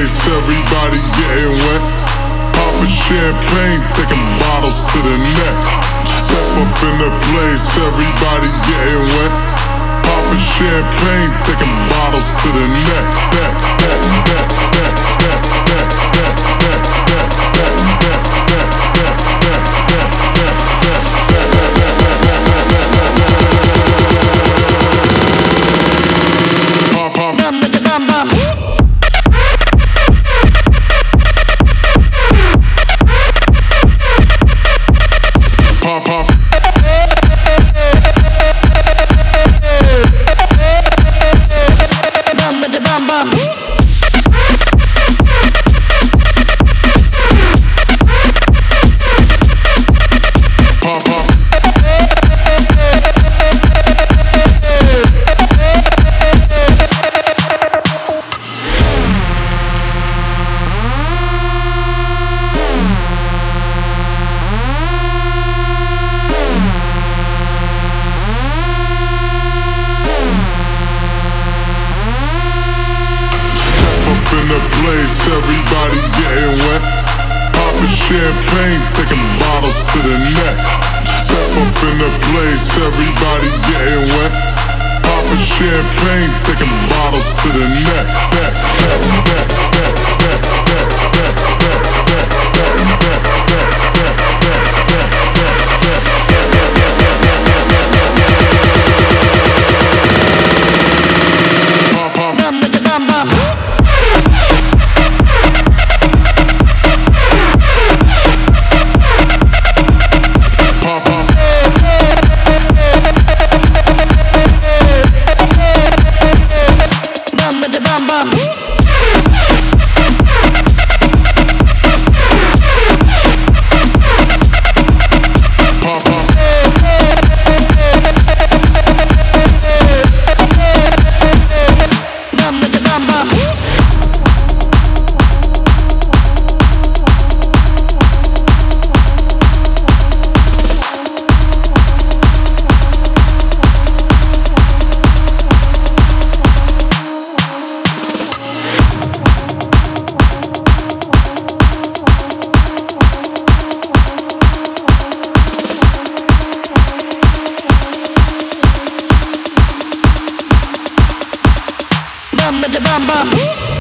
place, everybody getting wet. Popping champagne, taking bottles to the neck. Step up in the place, everybody getting wet. Popping champagne, taking bottles to the place, everybody getting wet. Popping champagne, taking bottles to the neck. Step up in the place, everybody getting wet. Popping champagne, taking bottles to the neck. neck, neck, neck, neck, Bum, bada, bum, bum.